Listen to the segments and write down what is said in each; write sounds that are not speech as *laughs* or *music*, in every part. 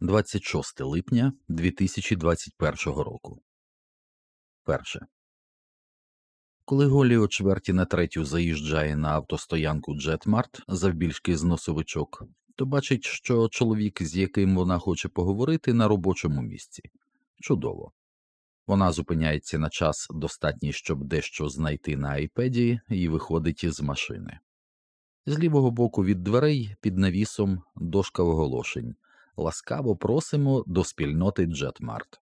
26 липня 2021 року. Перше. Коли Голі о чверті на третю заїжджає на автостоянку Джетмарт завбільшки з носовичок, то бачить, що чоловік, з яким вона хоче поговорити, на робочому місці. Чудово. Вона зупиняється на час достатній, щоб дещо знайти на айпеді, і виходить із машини. З лівого боку від дверей під навісом дошка оголошень ласкаво просимо до спільноти Джетмарт.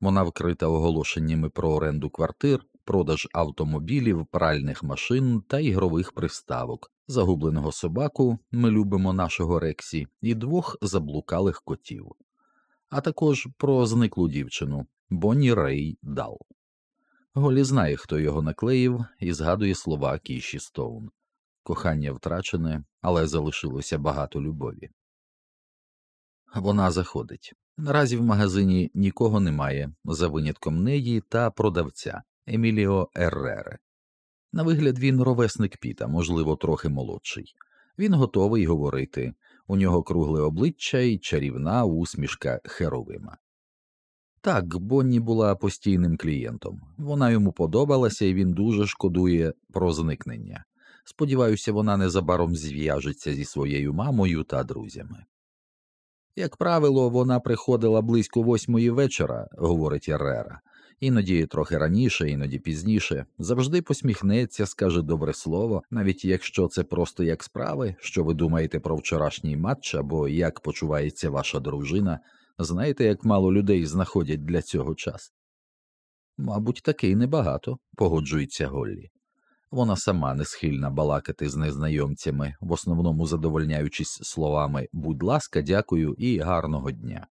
Вона вкрита оголошеннями про оренду квартир, продаж автомобілів, пральних машин та ігрових приставок, загубленого собаку, ми любимо нашого Рексі, і двох заблукалих котів, а також про зниклу дівчину Бонні Рей Дал. Голлі знає, хто його наклеїв, і згадує слова Кіші Стоун. Кохання втрачене, але залишилося багато любові. Вона заходить. Наразі в магазині нікого немає, за винятком неї та продавця Еміліо Еррере. На вигляд він ровесник Піта, можливо, трохи молодший. Він готовий говорити. У нього кругле обличчя і чарівна усмішка Херовима. Так, Бонні була постійним клієнтом. Вона йому подобалася, і він дуже шкодує про зникнення. Сподіваюся, вона незабаром зв'яжеться зі своєю мамою та друзями. Як правило, вона приходила близько восьмої вечора, говорить Еррера, іноді трохи раніше, іноді пізніше, завжди посміхнеться, скаже добре слово, навіть якщо це просто як справи, що ви думаєте про вчорашній матч або як почувається ваша дружина, знаєте, як мало людей знаходять для цього час. Мабуть, таки небагато, погоджується Голлі. Вона сама не схильна балакати з незнайомцями, в основному задовольняючись словами будь ласка, дякую і гарного дня.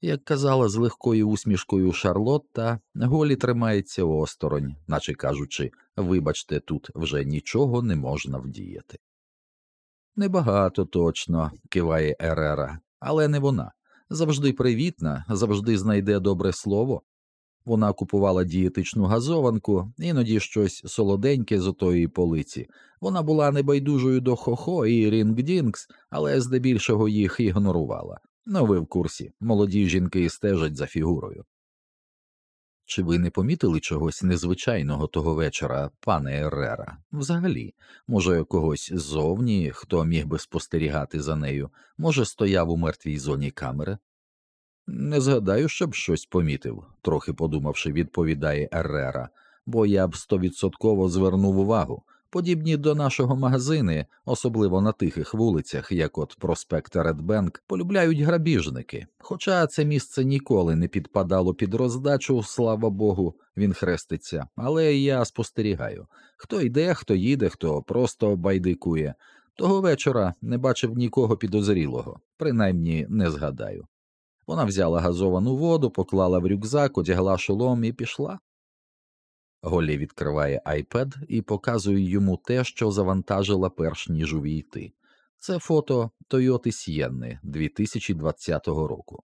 Як казала з легкою усмішкою Шарлотта, Голі тримається осторонь, наче кажучи вибачте, тут вже нічого не можна вдіяти. Небагато точно, киває Ерера, але не вона. Завжди привітна, завжди знайде добре слово, вона купувала дієтичну газованку, іноді щось солоденьке з отої полиці. Вона була небайдужою до хохо і рінгдінгс, але здебільшого їх ігнорувала. Ну ви в курсі, молоді жінки стежать за фігурою. Чи ви не помітили чогось незвичайного того вечора, пане Еррера? Взагалі, може, когось ззовні, хто міг би спостерігати за нею, може, стояв у мертвій зоні камери? Не згадаю, щоб щось помітив, трохи подумавши, відповідає Еррера, бо я б стовідсотково звернув увагу. Подібні до нашого магазини, особливо на тихих вулицях, як от проспект Редбенк, полюбляють грабіжники. Хоча це місце ніколи не підпадало під роздачу, слава Богу, він хреститься, але я спостерігаю хто йде, хто їде, хто просто байдикує. Того вечора не бачив нікого підозрілого, принаймні не згадаю. Вона взяла газовану воду, поклала в рюкзак, одягла шолом і пішла. Голі відкриває айпед і показує йому те, що завантажила перш ніж увійти. Це фото Тойоти Сієнни 2020 року.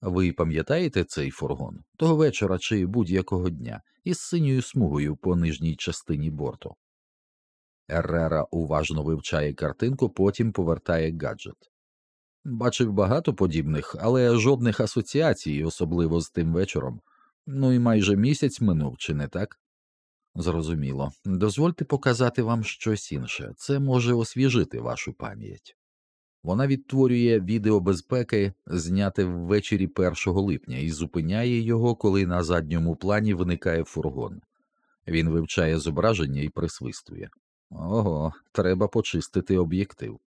Ви пам'ятаєте цей фургон того вечора чи будь-якого дня із синьою смугою по нижній частині борту? Еррера уважно вивчає картинку, потім повертає гаджет. Бачив багато подібних, але жодних асоціацій, особливо з тим вечором. Ну і майже місяць минув, чи не так? Зрозуміло. Дозвольте показати вам щось інше, це може освіжити вашу пам'ять. Вона відтворює відео безпеки, зняте ввечері 1 липня, і зупиняє його, коли на задньому плані виникає фургон. Він вивчає зображення і присвистує. Ого, треба почистити об'єктив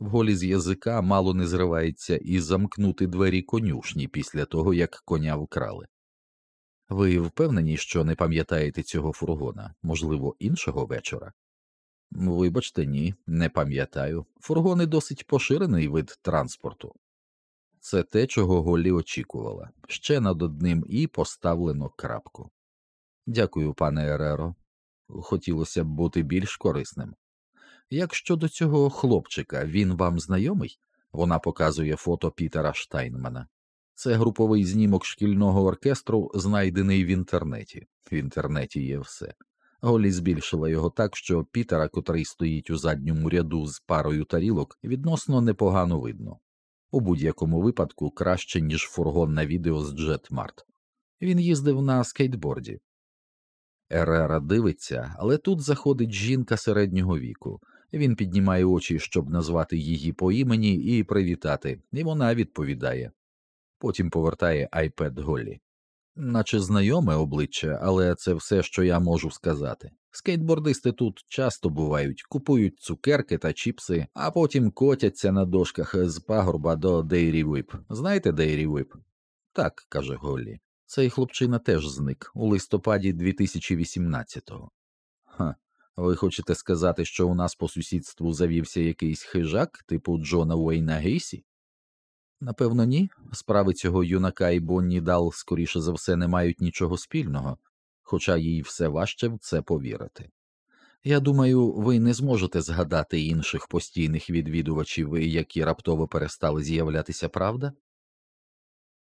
в голі з язика мало не зривається і замкнути двері конюшні після того, як коня вкрали. Ви впевнені, що не пам'ятаєте цього фургона, можливо, іншого вечора? Вибачте, ні, не пам'ятаю. Фургони досить поширений вид транспорту. Це те, чого Голі очікувала, ще над одним і поставлено крапку. Дякую, пане Ереро. Хотілося б бути більш корисним. Як щодо цього хлопчика, він вам знайомий? Вона показує фото Пітера Штайнмана. Це груповий знімок шкільного оркестру, знайдений в інтернеті. В інтернеті є все. Голі збільшила його так, що Пітера, котрий стоїть у задньому ряду з парою тарілок, відносно непогано видно. У будь-якому випадку краще, ніж фургон на відео з Джетмарт. Він їздив на скейтборді. Ерера дивиться, але тут заходить жінка середнього віку. Він піднімає очі, щоб назвати її по імені і привітати, і вона відповідає. Потім повертає айпед Голлі. Наче знайоме обличчя, але це все, що я можу сказати. Скейтбордисти тут часто бувають, купують цукерки та чіпси, а потім котяться на дошках з пагорба до Дейрі Вип. Знаєте Дейрі Вип? Так, каже Голлі. Цей хлопчина теж зник у листопаді 2018-го. Ха, ви хочете сказати, що у нас по сусідству завівся якийсь хижак, типу Джона Уейна Гейсі? Напевно, ні. Справи цього юнака і Бонні Дал, скоріше за все, не мають нічого спільного, хоча їй все важче в це повірити. Я думаю, ви не зможете згадати інших постійних відвідувачів, які раптово перестали з'являтися, правда?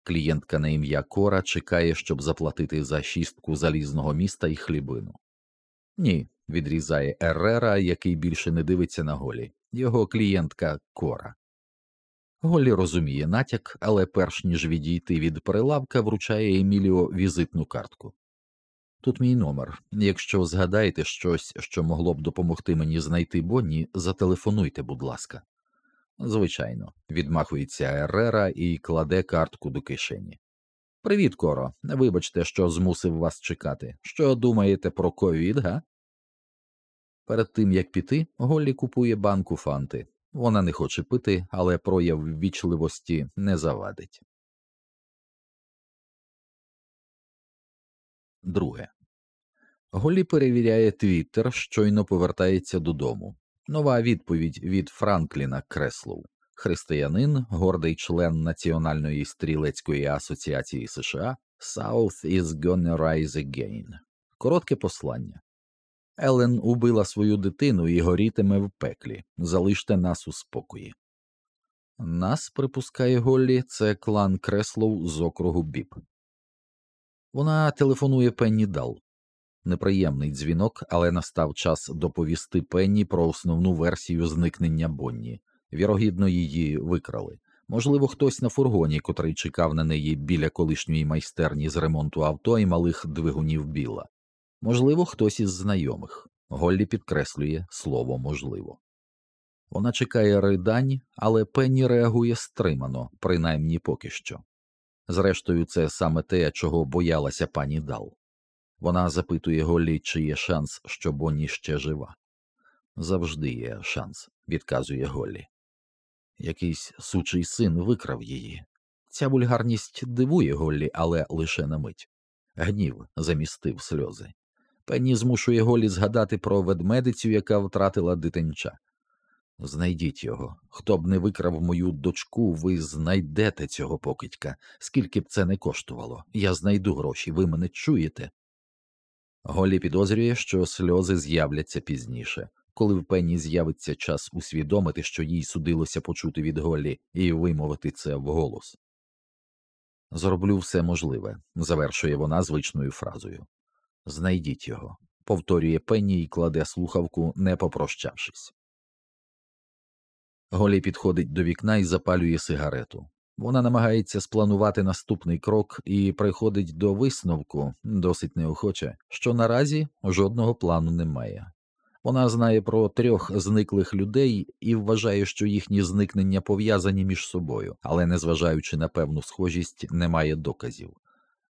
Клієнтка на ім'я Кора чекає, щоб заплатити за шістку залізного міста і хлібину. Ні, відрізає Еррера, який більше не дивиться на голі. Його клієнтка Кора. Голі розуміє натяк, але перш ніж відійти від прилавка, вручає Еміліо візитну картку. Тут мій номер. Якщо згадаєте щось, що могло б допомогти мені знайти Бонні, зателефонуйте, будь ласка. Звичайно, відмахується Ерера і кладе картку до кишені. Привіт, Коро. Вибачте, що змусив вас чекати. Що думаєте про ковід, га? Перед тим як піти, Голлі купує банку фанти. Вона не хоче пити, але прояв ввічливості не завадить. Друге. Голлі перевіряє Твіттер, щойно повертається додому. Нова відповідь від Франкліна Креслоу, християнин, гордий член Національної стрілецької асоціації США South is gonna rise again. Коротке послання. Елен убила свою дитину і горітиме в пеклі. Залиште нас у спокої. Нас, припускає Голлі, це клан Креслоу з округу Біп. Вона телефонує Пенні Дал. Неприємний дзвінок, але настав час доповісти Пенні про основну версію зникнення Бонні. Вірогідно, її викрали. Можливо, хтось на фургоні, котрий чекав на неї біля колишньої майстерні з ремонту авто і малих двигунів біла. Можливо, хтось із знайомих. Голлі підкреслює слово можливо. Вона чекає ридань, але Пенні реагує стримано, принаймні поки що. Зрештою, це саме те, чого боялася пані Дал. Вона запитує Голлі, чи є шанс, що Бонні ще жива. Завжди є шанс, відказує Голлі. Якийсь сучий син викрав її. Ця вульгарність дивує Голлі, але лише на мить. Гнів замістив сльози. Пенні змушує Голлі згадати про ведмедицю, яка втратила дитинча. Знайдіть його. Хто б не викрав мою дочку, ви знайдете цього покидька, скільки б це не коштувало. Я знайду гроші, ви мене чуєте. Голлі підозрює, що сльози з'являться пізніше, коли в Пенні з'явиться час усвідомити, що їй судилося почути від Голлі, і вимовити це вголос. Зроблю все можливе, завершує вона звичною фразою. Знайдіть його, повторює Пенні і кладе слухавку, не попрощавшись. Голі підходить до вікна і запалює сигарету. Вона намагається спланувати наступний крок і приходить до висновку, досить неохоче, що наразі жодного плану немає. Вона знає про трьох зниклих людей і вважає, що їхні зникнення пов'язані між собою, але, незважаючи на певну схожість, немає доказів.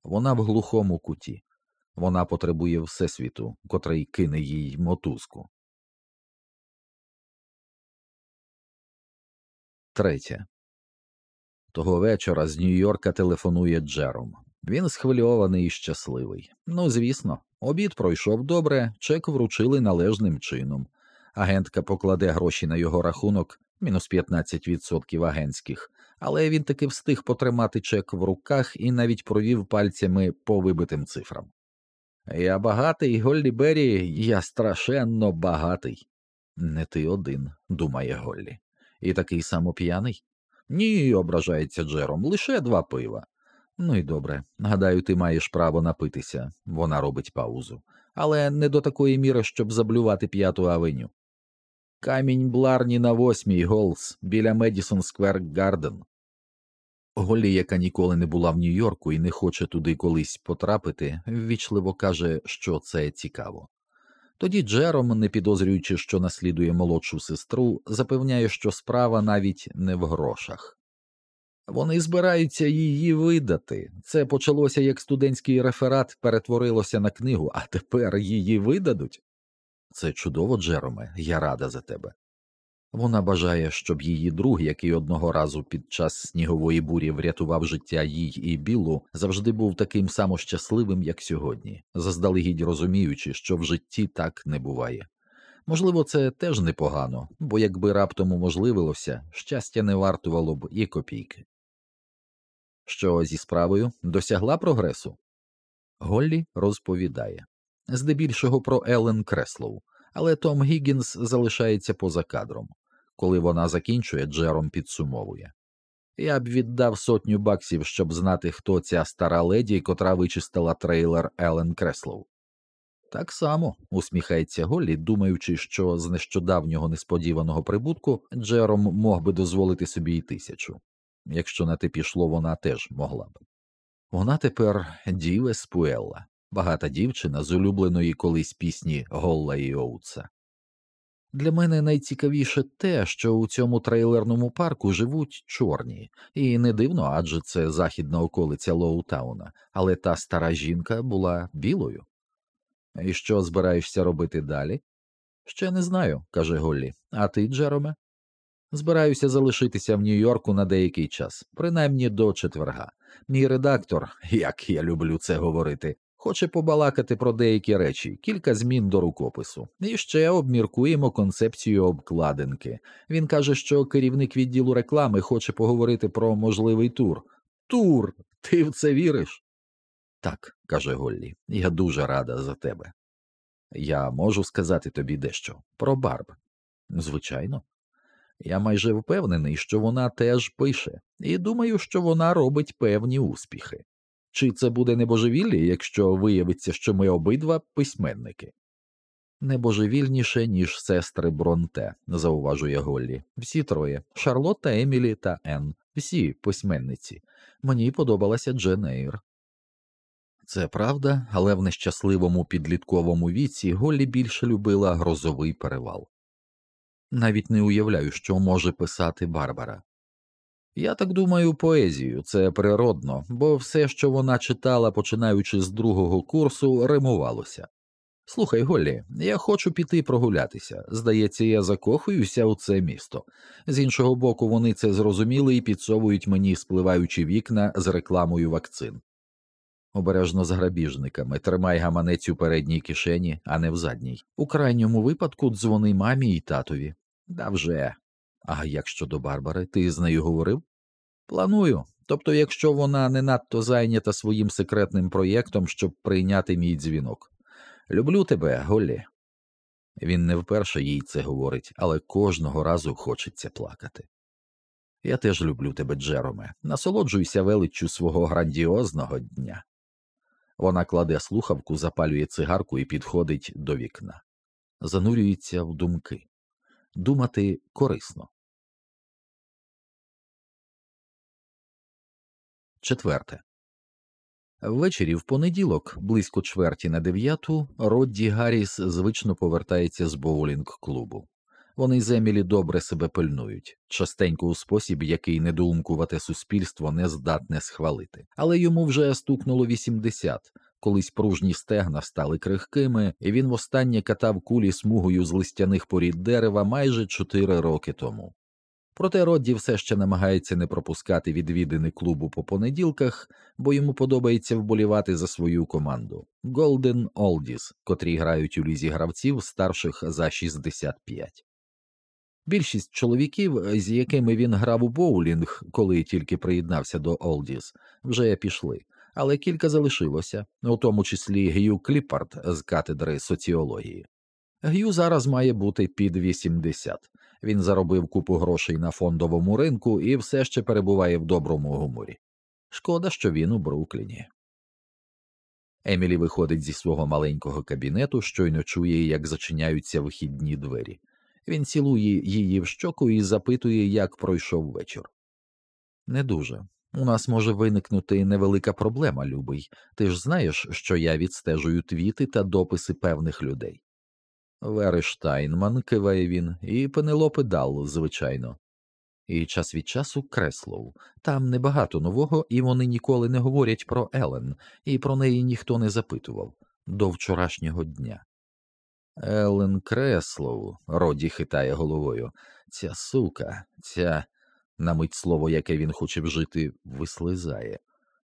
Вона в глухому куті, вона потребує Всесвіту, котрий кине їй мотузку. Третє. Того вечора з Нью-Йорка телефонує Джером. Він схвильований і щасливий. Ну, звісно, обід пройшов добре, чек вручили належним чином. Агентка покладе гроші на його рахунок, мінус 15% агентських, але він таки встиг потримати чек в руках і навіть провів пальцями по вибитим цифрам. Я багатий, Голлі Беррі, я страшенно багатий. Не ти один, думає Голлі. І такий само п'яний? Ні, ображається Джером, лише два пива. Ну і добре. Гадаю, ти маєш право напитися, вона робить паузу, але не до такої міри, щоб заблювати П'яту авеню. Камінь Бларні на Восьмій. Голс біля Медісон Сквер Гарден. Голлі, яка ніколи не була в Нью-Йорку і не хоче туди колись потрапити, ввічливо каже, що це цікаво. Тоді Джером, не підозрюючи, що наслідує молодшу сестру, запевняє, що справа навіть не в грошах. Вони збираються її видати. Це почалося як студентський реферат перетворилося на книгу, а тепер її видадуть. Це чудово, Джероме, я рада за тебе. Вона бажає, щоб її друг, який одного разу під час снігової бурі врятував життя їй і білу, завжди був таким само щасливим, як сьогодні, заздалегідь розуміючи, що в житті так не буває. Можливо, це теж непогано, бо якби раптом уможливилося, щастя не вартувало б і копійки. Що зі справою досягла прогресу? Голлі розповідає здебільшого про Елен Креслоу, але Том Гіггінс залишається поза кадром. Коли вона закінчує, Джером підсумовує Я б віддав сотню баксів, щоб знати, хто ця стара леді, котра вичистила трейлер Елен Креслоу. Так само усміхається Голлі, думаючи, що з нещодавнього несподіваного прибутку Джером мог би дозволити собі й тисячу. Якщо на те пішло, вона теж могла б. Вона тепер Діве Спуелла, багата дівчина з улюбленої колись пісні Голла і Оутса. Для мене найцікавіше те, що у цьому трейлерному парку живуть чорні, і не дивно, адже це західна околиця Лоутауна, але та стара жінка була білою. І що збираєшся робити далі? Ще не знаю, каже Голлі. А ти, Джероме? Збираюся залишитися в Нью-Йорку на деякий час, принаймні до четверга. Мій редактор, *laughs* як я люблю це говорити, хоче побалакати про деякі речі, кілька змін до рукопису. І ще обміркуємо концепцію обкладинки. Він каже, що керівник відділу реклами хоче поговорити про можливий тур. Тур, ти в це віриш? Так, каже Голлі, я дуже рада за тебе. Я можу сказати тобі дещо про Барб. Звичайно. Я майже впевнений, що вона теж пише, і думаю, що вона робить певні успіхи. Чи це буде небожевілля, якщо виявиться, що ми обидва письменники? Небожевільніше, ніж сестри Бронте, зауважує Голлі. Всі троє Шарлотта, Емілі та Енн, всі письменниці. Мені подобалася Джен Ейр. Це правда, але в нещасливому підлітковому віці Голлі більше любила грозовий перевал. Навіть не уявляю, що може писати Барбара. Я так думаю, поезію це природно, бо все, що вона читала, починаючи з другого курсу, римувалося. Слухай, Голлі, я хочу піти прогулятися. Здається, я закохуюся у це місто. З іншого боку, вони це зрозуміли і підсовують мені спливаючі вікна з рекламою вакцин. Обережно з грабіжниками, тримай гаманець у передній кишені, а не в задній. У крайньому випадку дзвони мамі і татові. Да вже. А як щодо Барбари, ти з нею говорив? Планую. Тобто, якщо вона не надто зайнята своїм секретним проєктом, щоб прийняти мій дзвінок. Люблю тебе, Голлі. Він не вперше їй це говорить, але кожного разу хочеться плакати. Я теж люблю тебе, Джероме, насолоджуйся величчю свого грандіозного дня. Вона кладе слухавку, запалює цигарку і підходить до вікна, занурюється в думки. Думати корисно. Четверте. Ввечері в понеділок, близько чверті на дев'яту, Родді Гарріс звично повертається з боулінг клубу. Вони з Емілі добре себе пильнують, частенько у спосіб, який недоумкувате суспільство не здатне схвалити. Але йому вже стукнуло 80, колись пружні стегна стали крихкими, і він востаннє катав кулі смугою з листяних порід дерева майже 4 роки тому. Проте Родді все ще намагається не пропускати відвідини клубу по понеділках, бо йому подобається вболівати за свою команду Golden Oldies, котрі грають у лізі гравців старших за 65. Більшість чоловіків, з якими він грав у боулінг, коли тільки приєднався до Олдіс, вже пішли, але кілька залишилося, у тому числі Гью Кліпард з катедри соціології. Гью зараз має бути під 80. Він заробив купу грошей на фондовому ринку і все ще перебуває в доброму гуморі. Шкода, що він у Брукліні. Емілі виходить зі свого маленького кабінету, щойно чує, як зачиняються вихідні двері. Він цілує її в щоку і запитує, як пройшов вечір. Не дуже. У нас може виникнути невелика проблема, любий. Ти ж знаєш, що я відстежую твіти та дописи певних людей. Вери Штайнман, киває він, і Пенелопи Дал, звичайно. І час від часу Креслоу. Там небагато нового, і вони ніколи не говорять про Елен, і про неї ніхто не запитував до вчорашнього дня. Елен Креслоу, Роді хитає головою. Ця сука, ця, на мить слово, яке він хоче вжити, вислизає.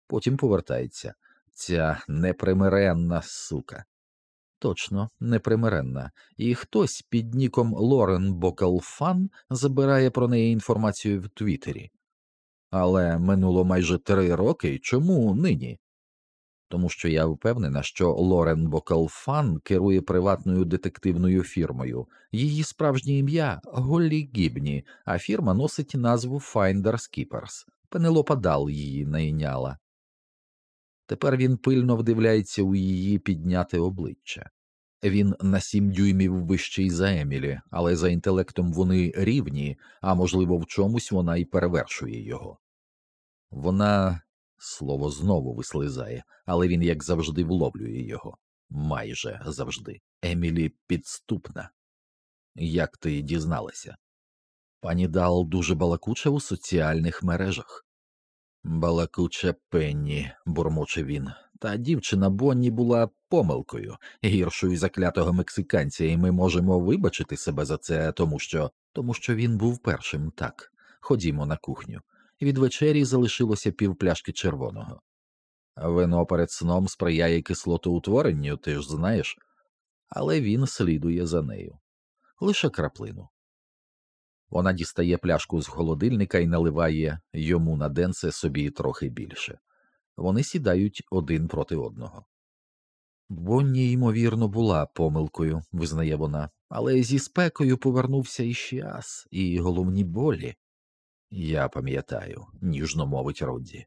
Потім повертається. Ця непримиренна сука. Точно, непримиренна, і хтось під ніком Лорен Бокалфан забирає про неї інформацію в Твіттері. Але минуло майже три роки чому нині? Тому що я впевнена, що Лорен Бокалфан керує приватною детективною фірмою. Її справжнє ім'я Голлі Гібні, а фірма носить назву Finders Keepers. Пенелопа Дал її найняла. Тепер він пильно вдивляється у її підняте обличчя. Він на сім дюймів вищий за Емілі, але за інтелектом вони рівні, а можливо, в чомусь вона й перевершує його. Вона слово знову вислизає, але він, як завжди, вловлює його. Майже завжди. Емілі підступна. Як ти дізналася? Пані Дал дуже балакуча у соціальних мережах. Балакуча Пенні, бурмоче він. Та дівчина Бонні була помилкою, гіршою заклятого мексиканця, і ми можемо вибачити себе за це, тому що тому що він був першим так. Ходімо на кухню. Від вечері залишилося півпляшки червоного. Вино перед сном сприяє кислотоутворенню, ти ж знаєш, але він слідує за нею. Лише краплину. Вона дістає пляшку з холодильника і наливає йому на денце собі трохи більше. Вони сідають один проти одного. Бонні, ймовірно, була помилкою, визнає вона, але зі спекою повернувся і час, і головні болі. Я пам'ятаю, ніжно мовить Родді.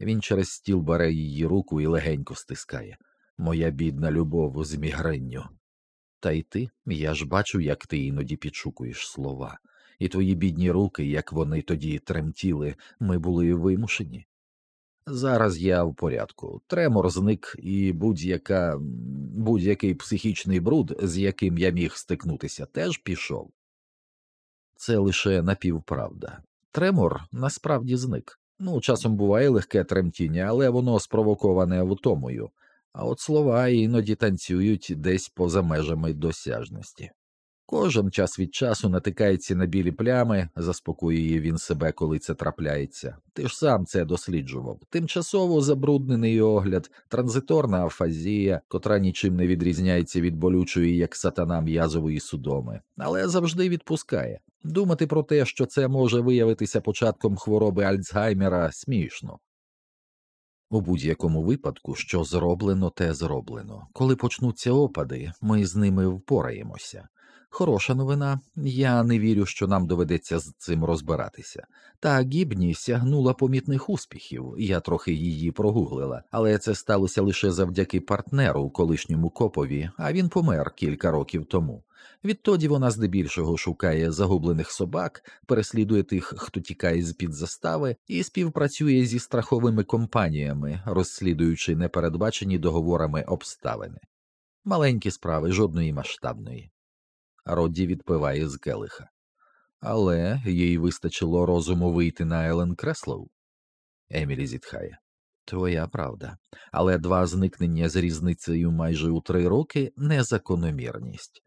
Він через стіл бере її руку і легенько стискає. Моя бідна любов з мігренню. Та й ти, я ж бачу, як ти іноді підшукуєш слова, і твої бідні руки, як вони тоді тремтіли, ми були вимушені. Зараз я в порядку. Тремор зник і будь-яка будь-який психічний бруд, з яким я міг стикнутися, теж пішов. Це лише напівправда. Тремор насправді зник. Ну, часом буває легке тремтіння, але воно спровоковане втомою, а от слова іноді танцюють десь поза межами досяжності. Кожен час від часу натикається на білі плями, заспокоює він себе, коли це трапляється. Ти ж сам це досліджував. Тимчасово забруднений огляд, транзиторна афазія, котра нічим не відрізняється від болючої, як сатана м'язової судоми, але завжди відпускає. Думати про те, що це може виявитися початком хвороби Альцгаймера, смішно. У будь-якому випадку, що зроблено, те зроблено. Коли почнуться опади, ми з ними впораємося. Хороша новина, я не вірю, що нам доведеться з цим розбиратися. Та Гібні сягнула помітних успіхів, я трохи її прогуглила, але це сталося лише завдяки партнеру, колишньому копові, а він помер кілька років тому. Відтоді вона здебільшого шукає загублених собак, переслідує тих, хто тікає з під застави, і співпрацює зі страховими компаніями, розслідуючи непередбачені договорами обставини. Маленькі справи, жодної масштабної. Родді відпиває з келиха. Але їй вистачило розуму вийти на Елен Креслоу. Емілі зітхає. Твоя правда, але два зникнення з різницею майже у три роки незакономірність.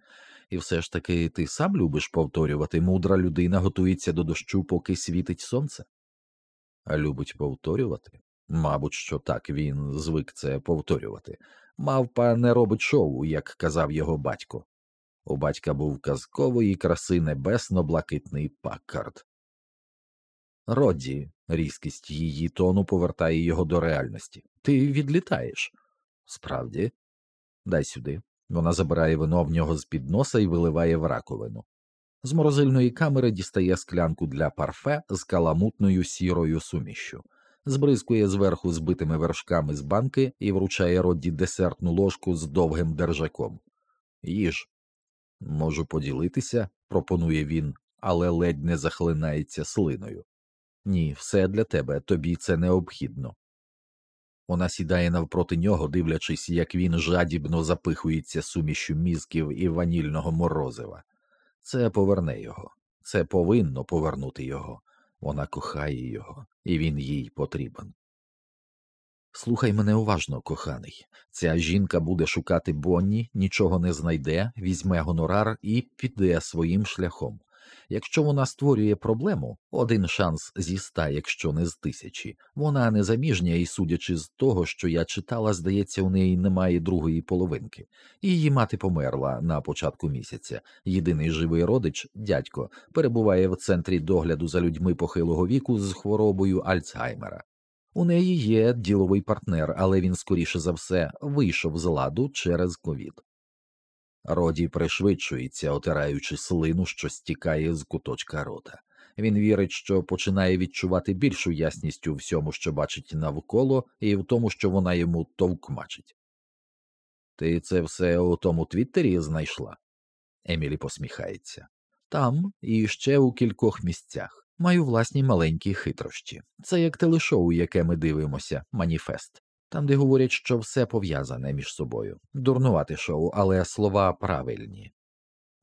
І все ж таки ти сам любиш повторювати мудра людина готується до дощу, поки світить сонце? А любить повторювати? Мабуть, що так він звик це повторювати. Мавпа не робить шоу, як казав його батько. У батька був казкової краси небесно-блакитний паккард. Родді, різкість її тону повертає його до реальності. Ти відлітаєш. Справді, дай сюди. Вона забирає вино в нього з під носа і виливає в раковину. З морозильної камери дістає склянку для парфе з каламутною сірою сумішю, збризкує зверху збитими вершками з банки і вручає Родді десертну ложку з довгим держаком. Їж. Можу поділитися, пропонує він, але ледь не захлинається слиною. Ні, все для тебе, тобі це необхідно. Вона сідає навпроти нього, дивлячись, як він жадібно запихується сумішю мізків і ванільного морозива. Це поверне його, це повинно повернути його. Вона кохає його, і він їй потрібен. Слухай мене уважно, коханий. Ця жінка буде шукати Бонні, нічого не знайде, візьме гонорар і піде своїм шляхом. Якщо вона створює проблему, один шанс зі ста, якщо не з тисячі. Вона незаміжня, і, судячи з того, що я читала, здається, у неї немає другої половинки. Її мати померла на початку місяця. Єдиний живий родич, дядько, перебуває в центрі догляду за людьми похилого віку з хворобою Альцгеймера. У неї є діловий партнер, але він, скоріше за все, вийшов з ладу через ковід. Роді пришвидшується, отираючи слину, що стікає з куточка рота. Він вірить, що починає відчувати більшу ясність у всьому, що бачить навколо, і в тому, що вона йому товкмачить. Ти це все у тому твіттері знайшла? Емілі посміхається. Там і ще у кількох місцях. Маю власні маленькі хитрощі. Це як телешоу, яке ми дивимося, маніфест, там, де говорять, що все пов'язане між собою. Дурнувати шоу, але слова правильні.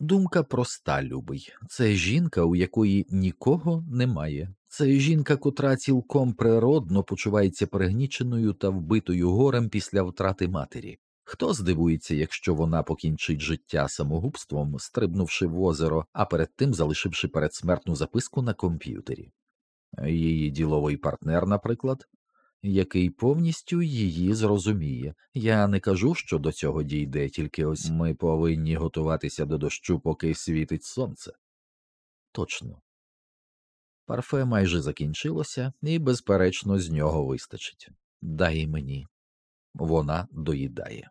Думка проста, любий. Це жінка, у якої нікого немає. Це жінка, котра цілком природно почувається пригніченою та вбитою горем після втрати матері. Хто здивується, якщо вона покінчить життя самогубством, стрибнувши в озеро, а перед тим залишивши передсмертну записку на комп'ютері? Її діловий партнер, наприклад, який повністю її зрозуміє. Я не кажу, що до цього дійде, тільки ось ми повинні готуватися до дощу, поки світить сонце. Точно. Парфе майже закінчилося, і, безперечно, з нього вистачить. Дай мені. Вона доїдає.